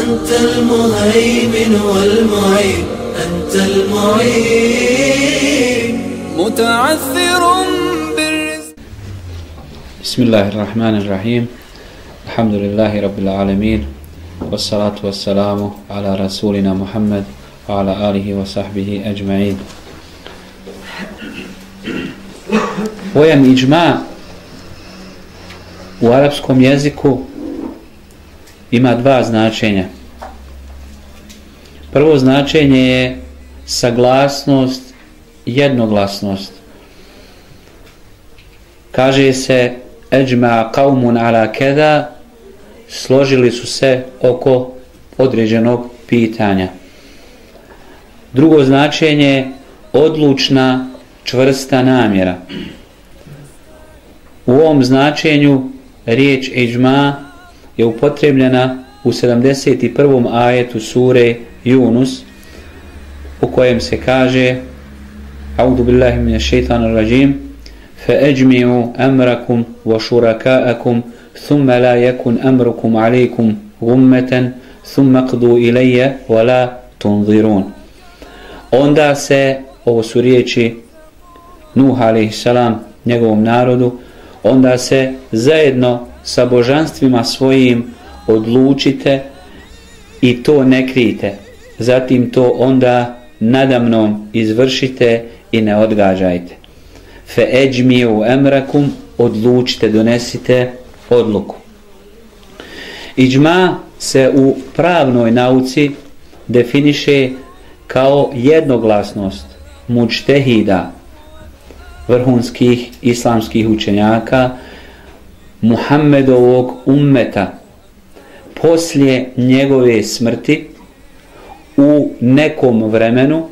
أنت المهيمن والمعين أنت المعين. متعثر بالرزق. بسم الله الرحمن الرحيم. الحمد لله رب العالمين والصلاة والسلام على رسولنا محمد وعلى آله وصحبه أجمعين. Pojam iđma u arapskom jeziku ima dva značenja. Prvo značenje je saglasnost, jednoglasnost. Kaže se eđma kaumun ala keda složili su se oko određenog pitanja. Drugo značenje je odlučna, čvrsta namjera. U ovom značenju riječ eđma je upotrebljena u 71. ajetu sure Yunus u kojem se kaže A'udhu billahi min ash-shaytanir rajim فأجمعوا أمركم وشركاءكم ثم لا يكن أمركم عليكم غمة ثم قضوا إلي ولا تنظرون onda se ovo su riječi Nuh a.s. njegovom narodu onda se zajedno sa božanstvima svojim odlučite i to ne krijte. Zatim to onda nadamnom izvršite i ne odgađajte. Fe eđmiju emrakum odlučite, donesite odluku. Iđma se u pravnoj nauci definiše kao jednoglasnost mučtehida vrhunskih islamskih učenjaka Muhammedovog ummeta poslije njegove smrti u nekom vremenu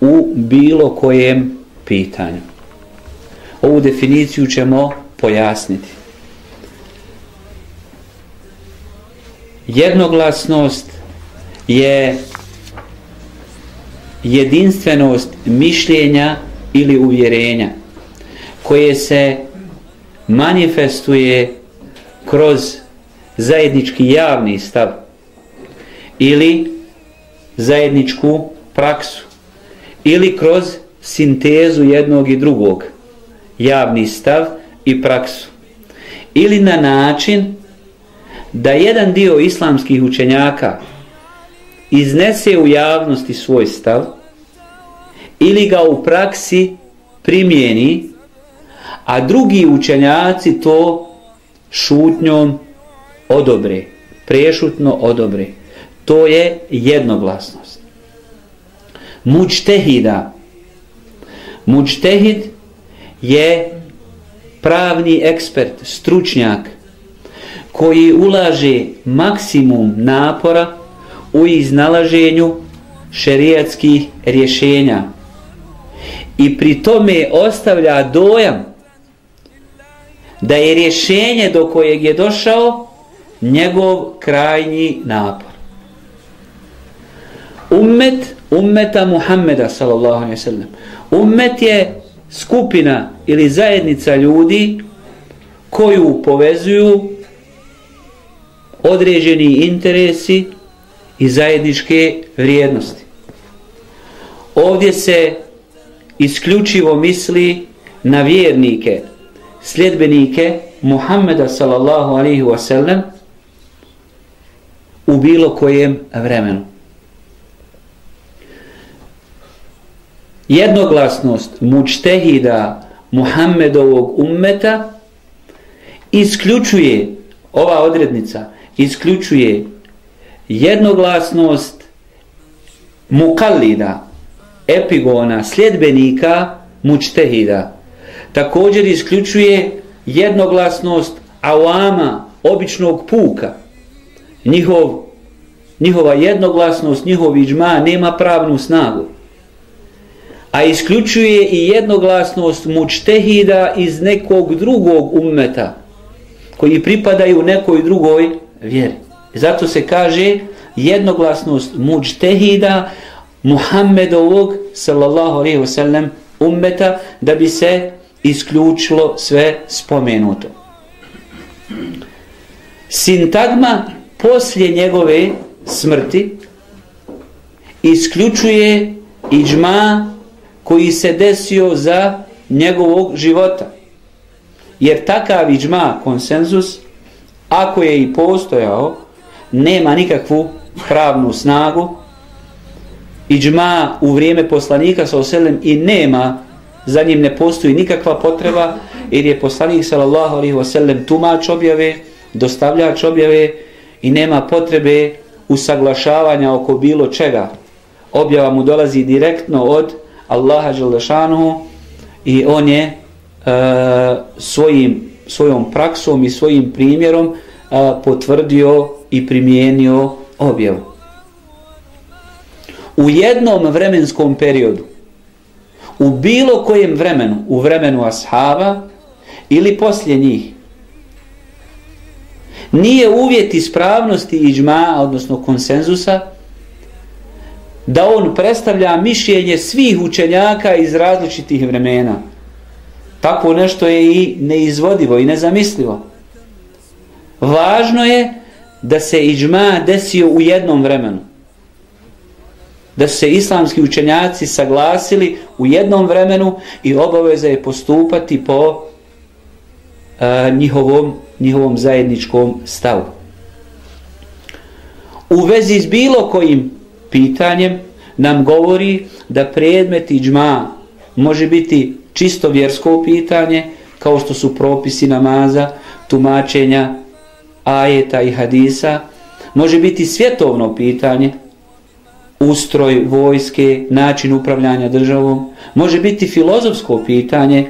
u bilo kojem pitanju. Ovu definiciju ćemo pojasniti. Jednoglasnost je jedinstvenost mišljenja ili uvjerenja koje se manifestuje kroz zajednički javni stav ili zajedničku praksu ili kroz sintezu jednog i drugog javni stav i praksu. Ili na način da jedan dio islamskih učenjaka iznese u javnosti svoj stav ili ga u praksi primijeni a drugi učenjaci to šutnjom odobre, prešutno odobre. To je jednoglasnost. Mučtehida. Mučtehid je pravni ekspert, stručnjak, koji ulaže maksimum napora u iznalaženju šerijatskih rješenja i pri tome ostavlja dojam da je rješenje do kojeg je došao njegov krajnji napor. Ummet, ummeta Muhammeda sallallahu alaihi sallam. Ummet je skupina ili zajednica ljudi koju povezuju određeni interesi i zajedničke vrijednosti. Ovdje se isključivo misli na vjernike, sljedbenike Muhammeda sallallahu alaihi wa sallam u bilo kojem vremenu. Jednoglasnost mučtehida Muhammedovog ummeta isključuje ova odrednica isključuje jednoglasnost mukallida epigona sljedbenika mučtehida također isključuje jednoglasnost awama običnog puka njihov njihova jednoglasnost njihov iđma nema pravnu snagu a isključuje i jednoglasnost mučtehida iz nekog drugog ummeta koji pripadaju nekoj drugoj vjeri. Zato se kaže jednoglasnost mučtehida Muhammedovog sallallahu alaihi wasallam ummeta da bi se isključilo sve spomenuto. Sintagma poslije njegove smrti isključuje iđma koji se desio za njegovog života. Jer takav iđma, konsenzus, ako je i postojao, nema nikakvu pravnu snagu, iđma u vrijeme poslanika sa oselem i nema, za njim ne postoji nikakva potreba, jer je poslanik sallallahu alaihi wasallam tumač objave, dostavljač objave i nema potrebe usaglašavanja oko bilo čega. Objava mu dolazi direktno od Allaha Đalešanu i on je e, svojim svojom praksom i svojim primjerom e, potvrdio i primijenio objavu. U jednom vremenskom periodu, u bilo kojem vremenu, u vremenu ashaba ili poslije njih, nije uvjet ispravnosti iđma, odnosno konsenzusa, da on predstavlja mišljenje svih učenjaka iz različitih vremena. Tako nešto je i neizvodivo i nezamislivo. Važno je da se iđma desio u jednom vremenu. Da se islamski učenjaci saglasili u jednom vremenu i obaveza je postupati po a, njihovom, njihovom zajedničkom stavu. U vezi s bilo kojim pitanjem nam govori da predmet iđma može biti čisto vjersko pitanje, kao što su propisi namaza, tumačenja, ajeta i hadisa, može biti svjetovno pitanje, ustroj vojske, način upravljanja državom, može biti filozofsko pitanje,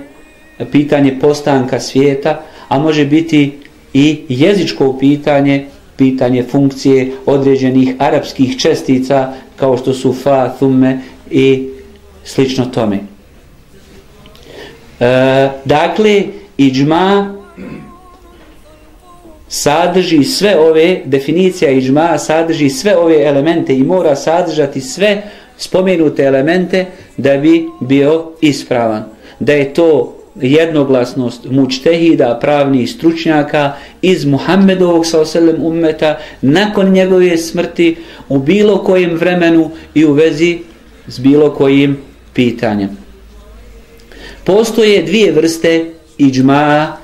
pitanje postanka svijeta, a može biti i jezičko pitanje, pitanje funkcije određenih arapskih čestica, kao što su fa, thumme i slično tome. E, dakle, iđma sadrži sve ove, definicija iđma sadrži sve ove elemente i mora sadržati sve spomenute elemente da bi bio ispravan. Da je to jednoglasnost mučtehida, pravnih stručnjaka iz Muhammedovog sa ummeta nakon njegove smrti u bilo kojem vremenu i u vezi s bilo kojim pitanjem. Postoje dvije vrste iđma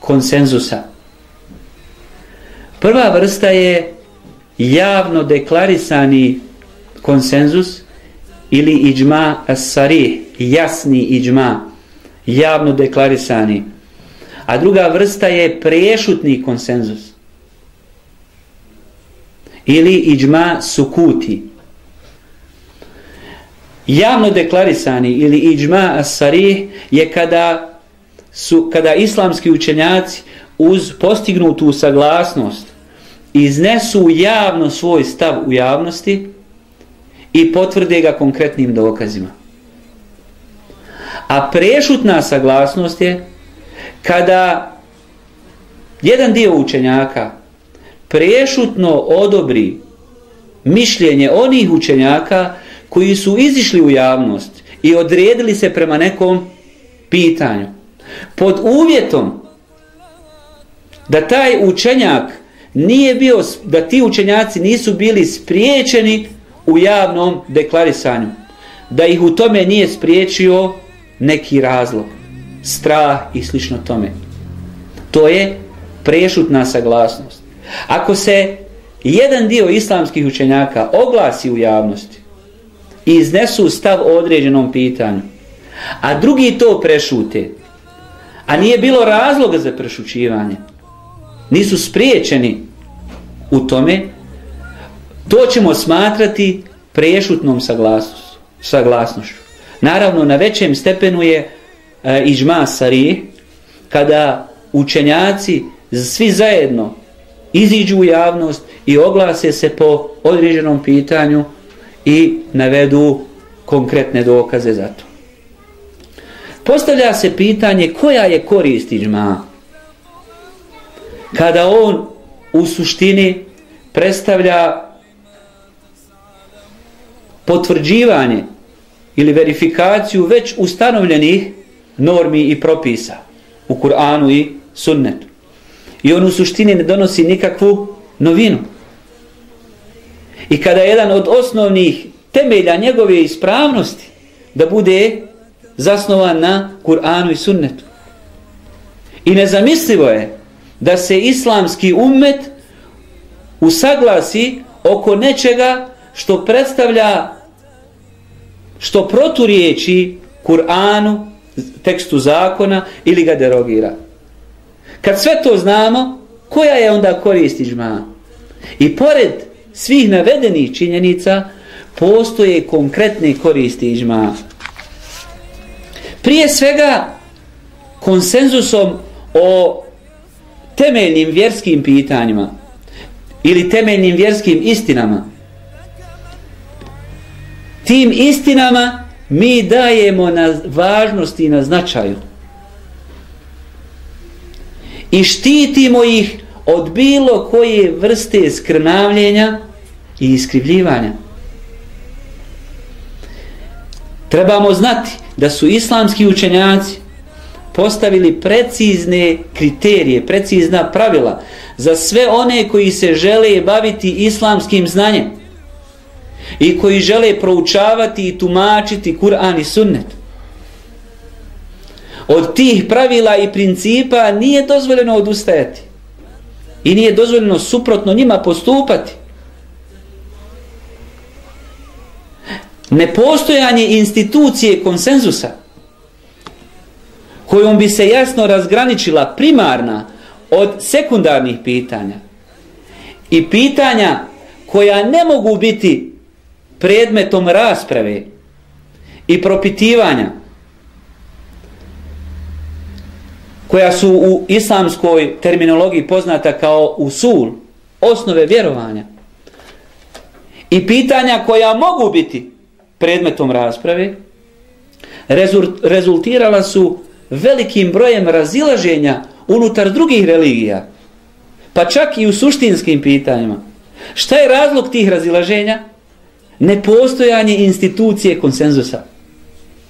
konsenzusa. Prva vrsta je javno deklarisani konsenzus ili iđma as-sarih, jasni iđma, javno deklarisani. A druga vrsta je prešutni konsenzus ili iđma sukuti javno deklarisani ili iđma as-sarih je kada su kada islamski učenjaci uz postignutu saglasnost iznesu javno svoj stav u javnosti i potvrde ga konkretnim dokazima. A prešutna saglasnost je kada jedan dio učenjaka prešutno odobri mišljenje onih učenjaka koji su izišli u javnost i odredili se prema nekom pitanju. Pod uvjetom da taj učenjak nije bio, da ti učenjaci nisu bili spriječeni u javnom deklarisanju. Da ih u tome nije spriječio neki razlog, strah i slično tome. To je prešutna saglasnost. Ako se jedan dio islamskih učenjaka oglasi u javnosti i iznesu stav o određenom pitanju, a drugi to prešute, a nije bilo razloga za prešućivanje, nisu spriječeni u tome, to ćemo smatrati prešutnom saglasnošću. Naravno, na većem stepenu je e, iđma sarije, kada učenjaci svi zajedno iziđu u javnost i oglase se po određenom pitanju i navedu konkretne dokaze za to. Postavlja se pitanje koja je korist iđma kada on u suštini predstavlja potvrđivanje ili verifikaciju već ustanovljenih normi i propisa u Kur'anu i sunnetu. I on u suštini ne donosi nikakvu novinu. I kada je jedan od osnovnih temelja njegove ispravnosti da bude zasnovan na Kur'anu i sunnetu. I nezamislivo je da se islamski ummet usaglasi oko nečega što predstavlja što proturiječi Kur'anu, tekstu zakona ili ga derogira. Kad sve to znamo, koja je onda korist iđma? I pored svih navedenih činjenica, postoje konkretne koristi iđma. Prije svega, konsenzusom o temeljnim vjerskim pitanjima ili temeljnim vjerskim istinama, tim istinama mi dajemo na važnosti i na značaju. I štitimo ih od bilo koje vrste skrnavljenja i iskrivljivanja. Trebamo znati da su islamski učenjaci postavili precizne kriterije, precizna pravila za sve one koji se žele baviti islamskim znanjem i koji žele proučavati i tumačiti Kur'an i Sunnet. Od tih pravila i principa nije dozvoljeno odustajati. I nije dozvoljeno suprotno njima postupati. Nepostojanje institucije konsenzusa kojom bi se jasno razgraničila primarna od sekundarnih pitanja. I pitanja koja ne mogu biti predmetom rasprave i propitivanja koja su u islamskoj terminologiji poznata kao usul, osnove vjerovanja. I pitanja koja mogu biti predmetom rasprave rezultirala su velikim brojem razilaženja unutar drugih religija pa čak i u suštinskim pitanjima šta je razlog tih razilaženja? nepostojanje institucije konsenzusa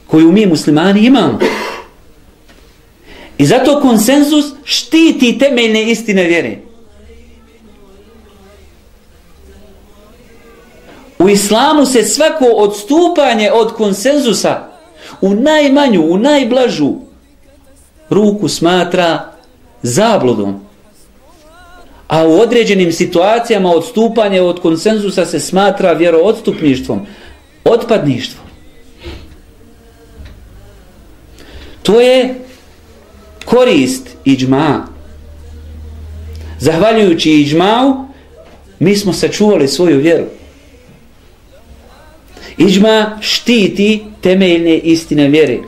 koju mi muslimani imamo. I zato konsenzus štiti temeljne istine vjere. U islamu se svako odstupanje od konsenzusa u najmanju, u najblažu ruku smatra zabludom. A u određenim situacijama odstupanje od konsenzusa se smatra vjeroodstupništvom, otpadništvom. To je korist iđma. Zahvaljujući iđmau, mi smo sačuvali svoju vjeru. Iđma štiti temeljne istine vjere.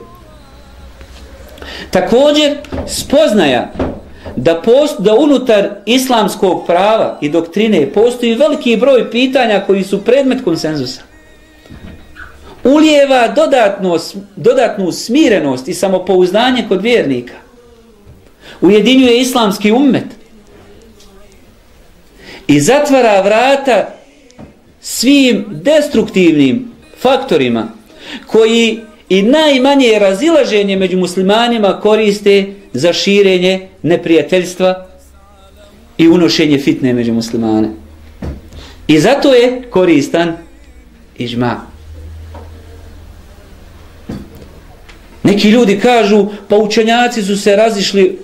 Također, spoznaja da, post, da unutar islamskog prava i doktrine postoji veliki broj pitanja koji su predmet konsenzusa. Ulijeva dodatno, dodatnu smirenost i samopouzdanje kod vjernika. Ujedinjuje islamski ummet. i zatvara vrata svim destruktivnim faktorima koji i najmanje razilaženje među muslimanima koriste za širenje neprijateljstva i unošenje fitne među muslimane. I zato je koristan ižma. Neki ljudi kažu, pa učenjaci su se razišli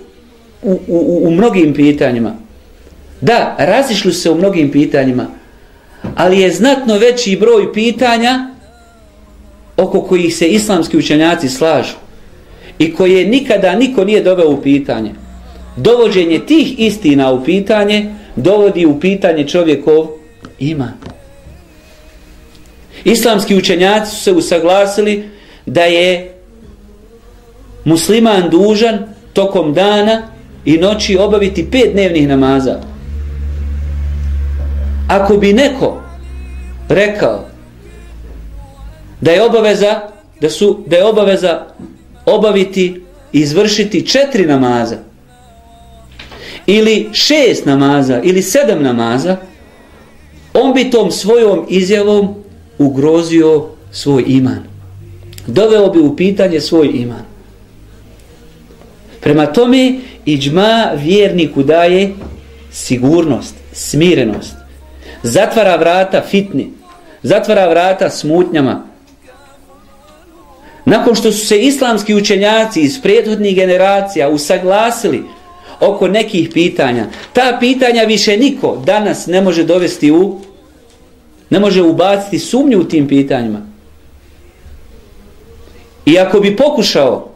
u, u, u mnogim pitanjima. Da, razišli se u mnogim pitanjima, ali je znatno veći broj pitanja oko kojih se islamski učenjaci slažu i koje nikada niko nije doveo u pitanje. Dovođenje tih istina u pitanje dovodi u pitanje čovjekov ima. Islamski učenjaci su se usaglasili da je musliman dužan tokom dana i noći obaviti pet dnevnih namaza. Ako bi neko rekao da je obaveza da su da je obaveza obaviti i izvršiti četiri namaza. Ili šest namaza ili sedam namaza on bi tom svojom izjavom ugrozio svoj iman. Doveo bi u pitanje svoj iman. Prema tome iđma vjerniku daje sigurnost smirenost. Zatvara vrata fitni zatvara vrata smutnjama. Nakon što su se islamski učenjaci iz prethodnih generacija usaglasili oko nekih pitanja, ta pitanja više niko danas ne može dovesti u, ne može ubaciti sumnju u tim pitanjima. I ako bi pokušao,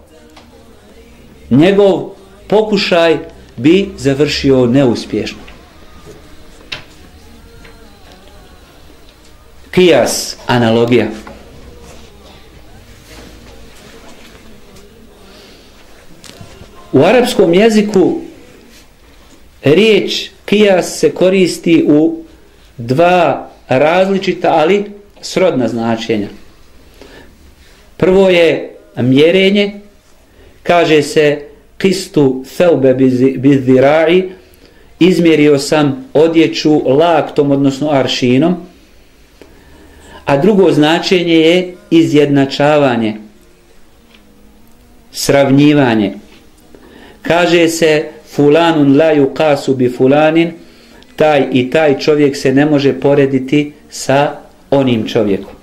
njegov pokušaj bi završio neuspješno. Kijas, analogija. U arapskom jeziku riječ kijas se koristi u dva različita, ali srodna značenja. Prvo je mjerenje, kaže se kistu theube bizdirai, izmjerio sam odjeću laktom, odnosno aršinom, a drugo značenje je izjednačavanje, sravnjivanje kaže se fulanun la yuqasu bi fulanin taj i taj čovjek se ne može porediti sa onim čovjekom.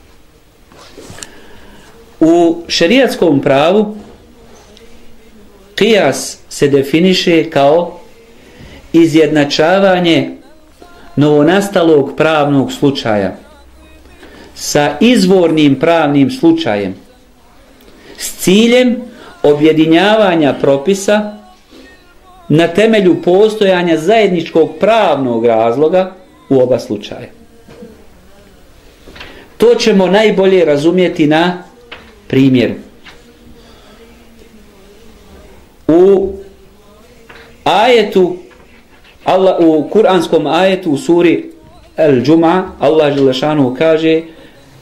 U šerijatskom pravu kijas se definiše kao izjednačavanje novonastalog pravnog slučaja sa izvornim pravnim slučajem s ciljem objedinjavanja propisa na temelju postojanja zajedničkog pravnog razloga u oba slučaja. To ćemo najbolje razumjeti na primjeru. U ajetu Allah, u kuranskom ajetu u suri Al-Jum'a Allah Želešanu kaže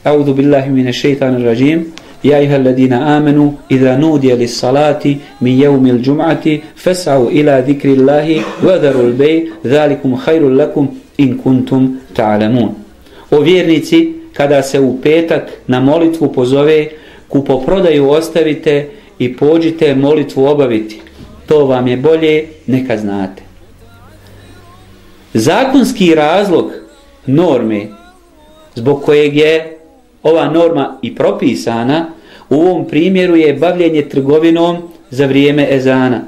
A'udhu billahi mine šeitanir rajim يا أيها الذين آمنوا إذا نودي للصلاة من يوم الجمعة فاسعوا إلى ذكر الله وذروا البي ذلكم خير لكم إن كنتم تعلمون O vjernici, kada se u petak na molitvu pozove, kupoprodaju ostavite i pođite molitvu obaviti. To vam je bolje, neka znate. Zakonski razlog norme zbog kojeg je ova norma i propisana u ovom primjeru je bavljenje trgovinom za vrijeme ezana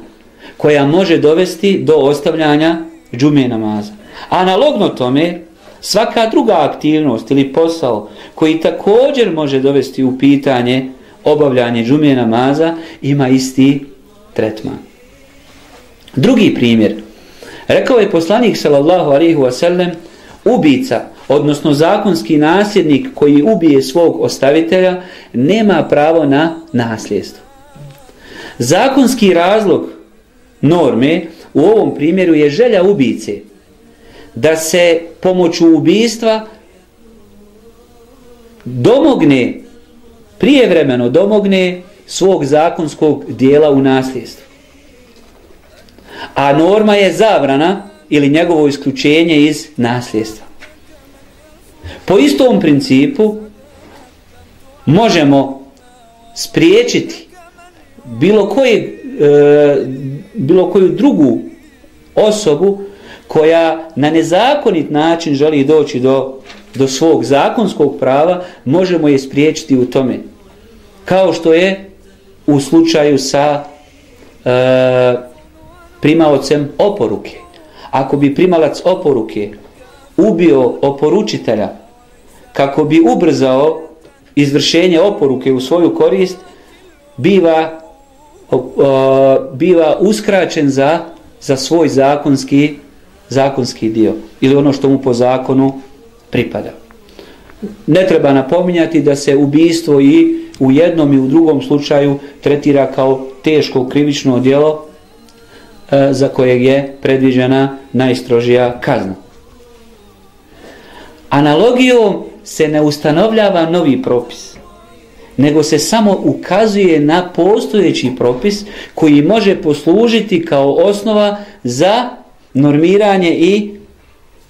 koja može dovesti do ostavljanja džume namaza. Analogno tome svaka druga aktivnost ili posao koji također može dovesti u pitanje obavljanje džume namaza ima isti tretman. Drugi primjer. Rekao je poslanik sallallahu alaihi wasallam ubica odnosno zakonski nasljednik koji ubije svog ostavitelja, nema pravo na nasljedstvo. Zakonski razlog norme u ovom primjeru je želja ubice da se pomoću ubijstva domogne, prijevremeno domogne svog zakonskog dijela u nasljedstvu. A norma je zabrana ili njegovo isključenje iz nasljedstva. Po istom principu možemo spriječiti bilo, koje, e, bilo koju drugu osobu koja na nezakonit način želi doći do, do svog zakonskog prava, možemo je spriječiti u tome. Kao što je u slučaju sa e, primaocem oporuke. Ako bi primalac oporuke ubio oporučitelja kako bi ubrzao izvršenje oporuke u svoju korist, biva, o, o, biva uskraćen za, za svoj zakonski, zakonski dio ili ono što mu po zakonu pripada. Ne treba napominjati da se ubijstvo i u jednom i u drugom slučaju tretira kao teško krivično djelo e, za kojeg je predviđena najstrožija kazna. Analogijom se ne ustanovljava novi propis, nego se samo ukazuje na postojeći propis koji može poslužiti kao osnova za normiranje i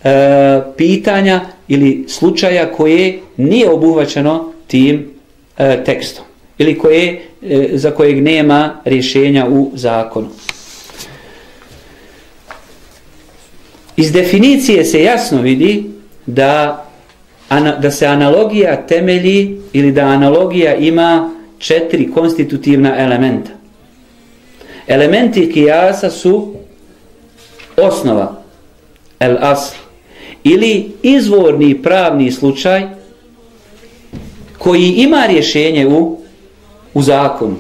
e, pitanja ili slučaja koje nije obuhvaćeno tim e, tekstom ili koje, e, za kojeg nema rješenja u zakonu. Iz definicije se jasno vidi da, ana, da se analogija temelji ili da analogija ima četiri konstitutivna elementa. Elementi kijasa su osnova, el asl, ili izvorni pravni slučaj koji ima rješenje u, u zakonu.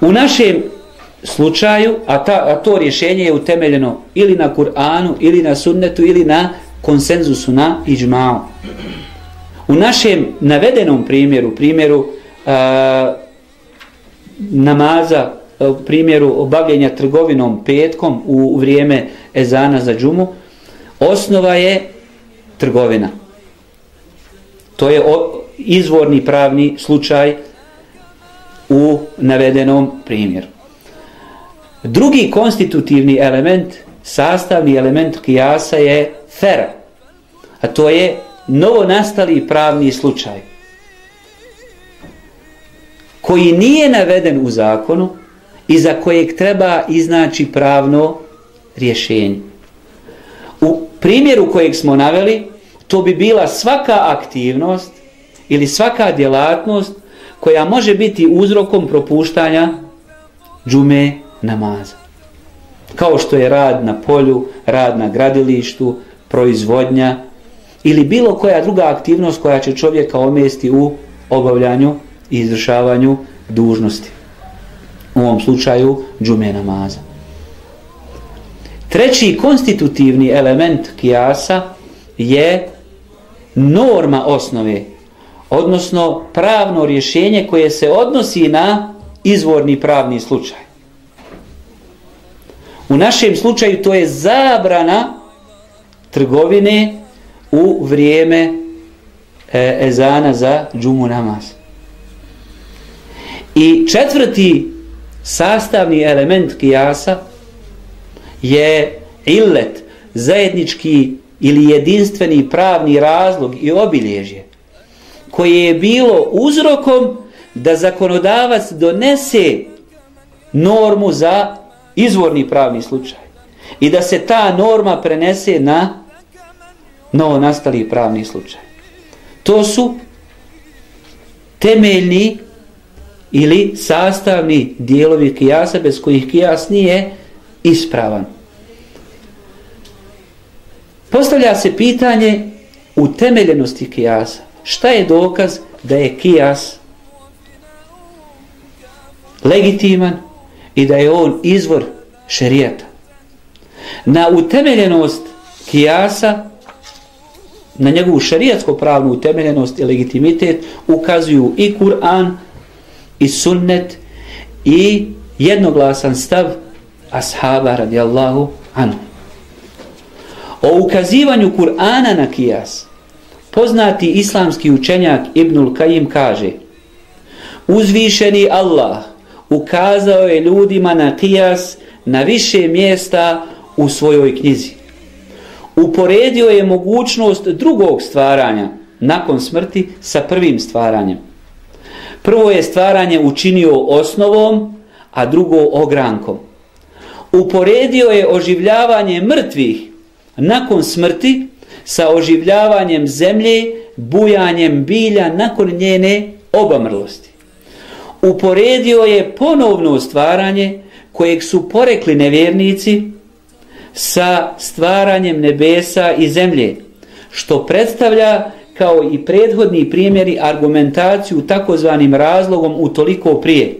U našem slučaju, a, ta, a to rješenje je utemeljeno ili na Kur'anu, ili na sunnetu, ili na konsenzusu, na iđmao. U našem navedenom primjeru, primjeru a, namaza, u primjeru obavljenja trgovinom petkom u, u vrijeme ezana za džumu, osnova je trgovina. To je o, izvorni pravni slučaj u navedenom primjeru. Drugi konstitutivni element, sastavni element kijasa je fera, a to je novo nastali pravni slučaj koji nije naveden u zakonu i za kojeg treba iznaći pravno rješenje. U primjeru kojeg smo naveli, to bi bila svaka aktivnost ili svaka djelatnost koja može biti uzrokom propuštanja džume namaza. Kao što je rad na polju, rad na gradilištu, proizvodnja ili bilo koja druga aktivnost koja će čovjeka omesti u obavljanju i izvršavanju dužnosti. U ovom slučaju džume namaza. Treći konstitutivni element kijasa je norma osnove, odnosno pravno rješenje koje se odnosi na izvorni pravni slučaj. U našem slučaju to je zabrana trgovine u vrijeme e, ezana za džumu namaz. I četvrti sastavni element kijasa je illet, zajednički ili jedinstveni pravni razlog i obilježje koje je bilo uzrokom da zakonodavac donese normu za izvorni pravni slučaj i da se ta norma prenese na novo nastali pravni slučaj. To su temeljni ili sastavni dijelovi kijasa bez kojih kijas nije ispravan. Postavlja se pitanje utemeljenosti kijasa. Šta je dokaz da je kijas legitiman i da je on izvor šerijata? Na utemeljenost kijasa, na njegovu šerijatsko pravnu utemeljenost i legitimitet ukazuju i Kur'an, i sunnet, i jednoglasan stav ashaba radijallahu anhu. O ukazivanju Kur'ana na kijas, poznati islamski učenjak Ibnul Kajim kaže Uzvišeni Allah ukazao je ljudima na kijas na više mjesta u svojoj knjizi. Uporedio je mogućnost drugog stvaranja nakon smrti sa prvim stvaranjem. Prvo je stvaranje učinio osnovom, a drugo ogrankom. Uporedio je oživljavanje mrtvih nakon smrti sa oživljavanjem zemlje, bujanjem bilja nakon njene obamrlosti. Uporedio je ponovno stvaranje kojeg su porekli nevjernici sa stvaranjem nebesa i zemlje, što predstavlja kao i prethodni primjeri argumentaciju takozvanim razlogom u toliko prije.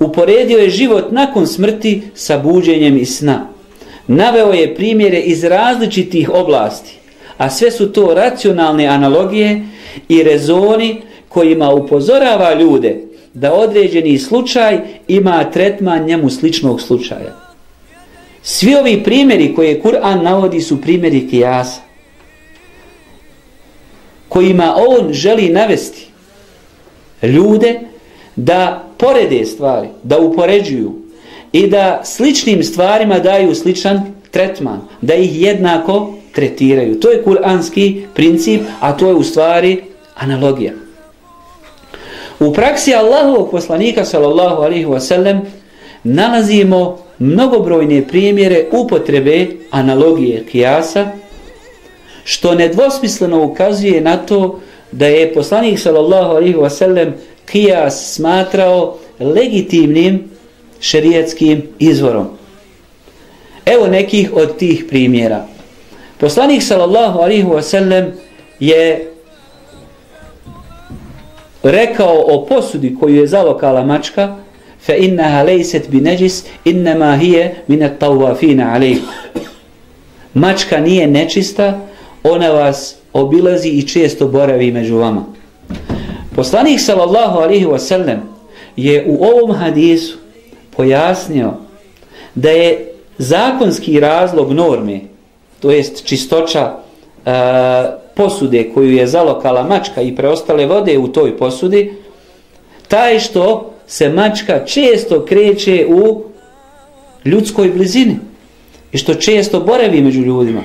Uporedio je život nakon smrti sa buđenjem i sna. Naveo je primjere iz različitih oblasti, a sve su to racionalne analogije i rezoni kojima upozorava ljude da određeni slučaj ima tretman njemu sličnog slučaja. Svi ovi primjeri koje Kur'an navodi su primjeri kijasa kojima on želi navesti ljude da porede stvari, da upoređuju i da sličnim stvarima daju sličan tretman, da ih jednako tretiraju. To je kuranski princip, a to je u stvari analogija. U praksi Allahovog poslanika sallallahu alaihi wasallam nalazimo mnogobrojne primjere upotrebe analogije kijasa, što nedvosmisleno ukazuje na to da je poslanik sallallahu alaihi wasallam kijas smatrao legitimnim šerijetskim izvorom. Evo nekih od tih primjera. Poslanik sallallahu alaihi wasallam je rekao o posudi koju je zalokala mačka fa innaha laysat bi najis inma hiya min at-tawafin mačka nije nečista ona vas obilazi i često boravi među vama. Poslanik sallallahu alihi wasallam je u ovom hadisu pojasnio da je zakonski razlog norme to jest čistoća uh, posude koju je zalokala mačka i preostale vode u toj posudi taj što se mačka često kreće u ljudskoj blizini i što često boravi među ljudima.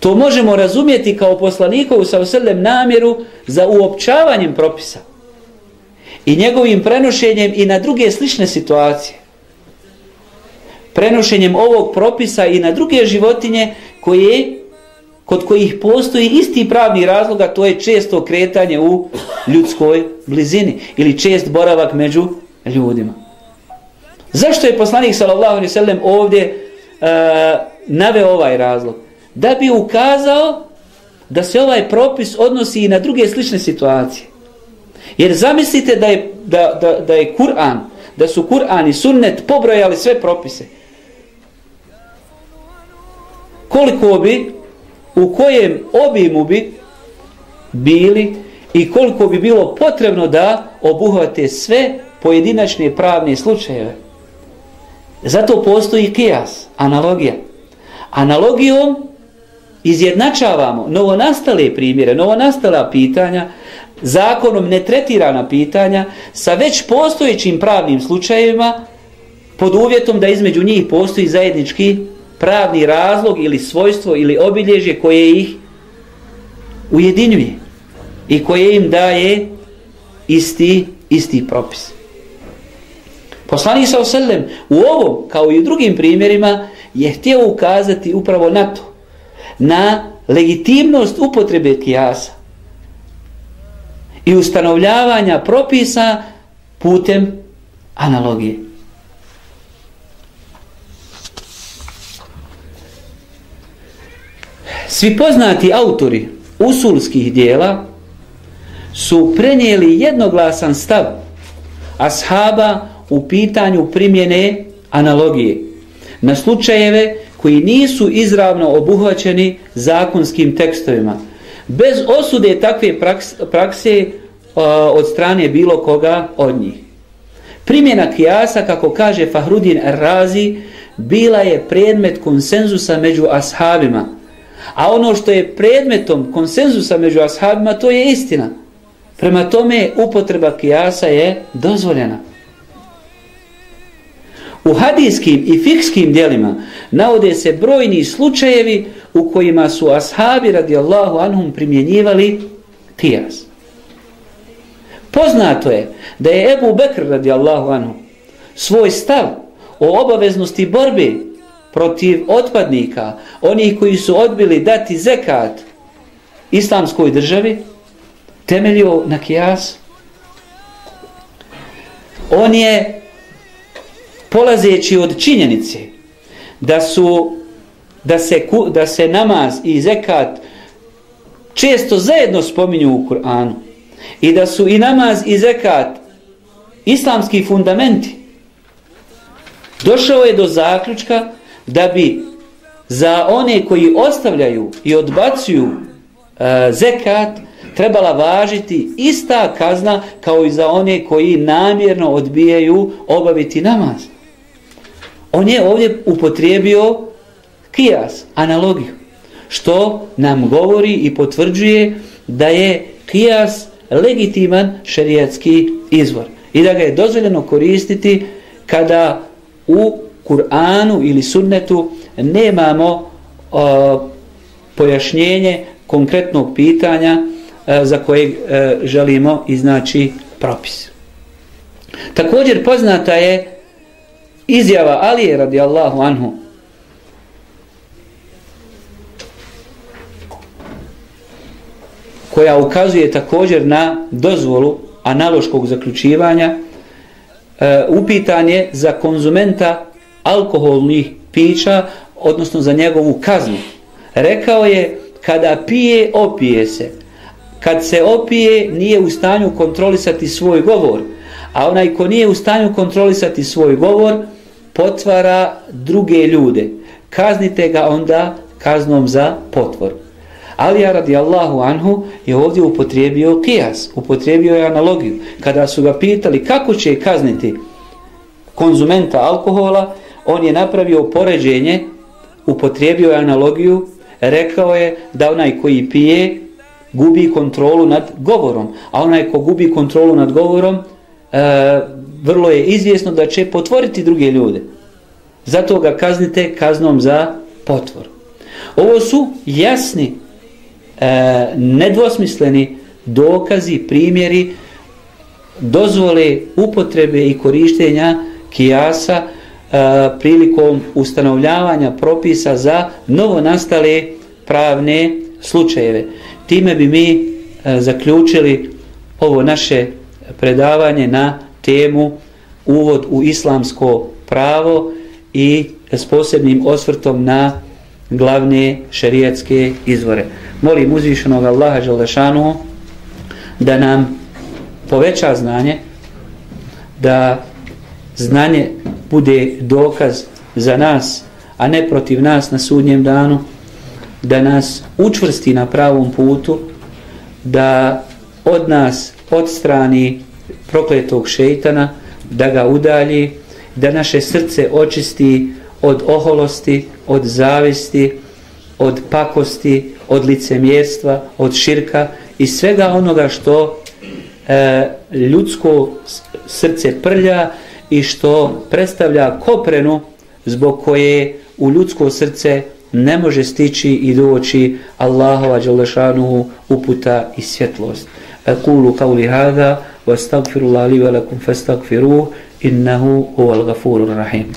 To možemo razumjeti kao poslanikovu sa osredljem namjeru za uopćavanjem propisa i njegovim prenošenjem i na druge slične situacije. Prenošenjem ovog propisa i na druge životinje koje kod kojih postoji isti pravni razlog, a to je često kretanje u ljudskoj blizini ili čest boravak među ljudima. Zašto je poslanik sallallahu alejhi ve sellem ovdje e, naveo ovaj razlog? Da bi ukazao da se ovaj propis odnosi i na druge slične situacije. Jer zamislite da je, da, da, da je Kur'an, da su Kur'an i sunnet pobrojali sve propise. Koliko bi u kojem obimu bi bili i koliko bi bilo potrebno da obuhvate sve pojedinačne pravne slučajeve. Zato postoji kijas, analogija. Analogijom izjednačavamo novonastale primjere, novonastala pitanja, zakonom netretirana pitanja sa već postojećim pravnim slučajevima pod uvjetom da između njih postoji zajednički pravni razlog ili svojstvo ili obilježje koje ih ujedinjuje i koje im daje isti, isti propis. Poslanik sa oselem u ovom, kao i u drugim primjerima, je htio ukazati upravo na to, na legitimnost upotrebe kijasa i ustanovljavanja propisa putem analogije. Svi poznati autori usulskih dijela su prenijeli jednoglasan stav ashaba u pitanju primjene analogije na slučajeve koji nisu izravno obuhvaćeni zakonskim tekstovima bez osude takve prakse e, od strane bilo koga od njih. Primjena kijasa, kako kaže Fahrudin Razi, bila je predmet konsenzusa među ashabima, A ono što je predmetom konsenzusa među ashabima, to je istina. Prema tome, upotreba kijasa je dozvoljena. U hadijskim i fikskim dijelima navode se brojni slučajevi u kojima su ashabi radijallahu anhum primjenjivali kijas. Poznato je da je Ebu Bekr radijallahu anhum svoj stav o obaveznosti borbe protiv otpadnika, onih koji su odbili dati zekat islamskoj državi, temeljio na kijas. On je polazeći od činjenice da su da se, da se namaz i zekat često zajedno spominju u Kur'anu i da su i namaz i zekat islamski fundamenti došao je do zaključka da bi za one koji ostavljaju i odbacuju e, zekat trebala važiti ista kazna kao i za one koji namjerno odbijaju obaviti namaz. On je ovdje upotrijebio kijas, analogiju, što nam govori i potvrđuje da je kijas legitiman šerijatski izvor i da ga je dozvoljeno koristiti kada u Kur'anu ili sunnetu nemamo uh, pojašnjenje konkretnog pitanja uh, za koje uh, e, želimo iznaći propis. Također poznata je izjava Alije radijallahu anhu koja ukazuje također na dozvolu analoškog zaključivanja e, upitan je za konzumenta alkoholnih pića, odnosno za njegovu kaznu. Rekao je, kada pije, opije se. Kad se opije, nije u stanju kontrolisati svoj govor. A onaj ko nije u stanju kontrolisati svoj govor, potvara druge ljude. Kaznite ga onda kaznom za potvor. Ali ja radi Allahu anhu je ovdje upotrijebio kijas, upotrijebio je analogiju. Kada su ga pitali kako će kazniti konzumenta alkohola, on je napravio poređenje, upotrijebio je analogiju, rekao je da onaj koji pije gubi kontrolu nad govorom, a onaj ko gubi kontrolu nad govorom, e, vrlo je izvjesno da će potvoriti druge ljude. Zato ga kaznite kaznom za potvor. Ovo su jasni, e, nedvosmisleni dokazi, primjeri, dozvole upotrebe i korištenja kijasa E, prilikom ustanovljavanja propisa za novo nastale pravne slučajeve. Time bi mi e, zaključili ovo naše predavanje na temu uvod u islamsko pravo i s posebnim osvrtom na glavne šerijatske izvore. Molim uzvišenog Allaha Želešanu da nam poveća znanje, da znanje bude dokaz za nas, a ne protiv nas na sudnjem danu, da nas učvrsti na pravom putu, da od nas odstrani prokletog šeitana, da ga udalji, da naše srce očisti od oholosti, od zavisti, od pakosti, od licemjerstva, od širka i svega onoga što e, ljudsko srce prlja i što predstavlja koprenu zbog koje u ljudsko srce ne može stići i doći Allahova dželešanuhu uputa i svjetlost. Ekulu kauli hada, wa stagfiru lali wa lakum fa innahu huval gafurur rahim.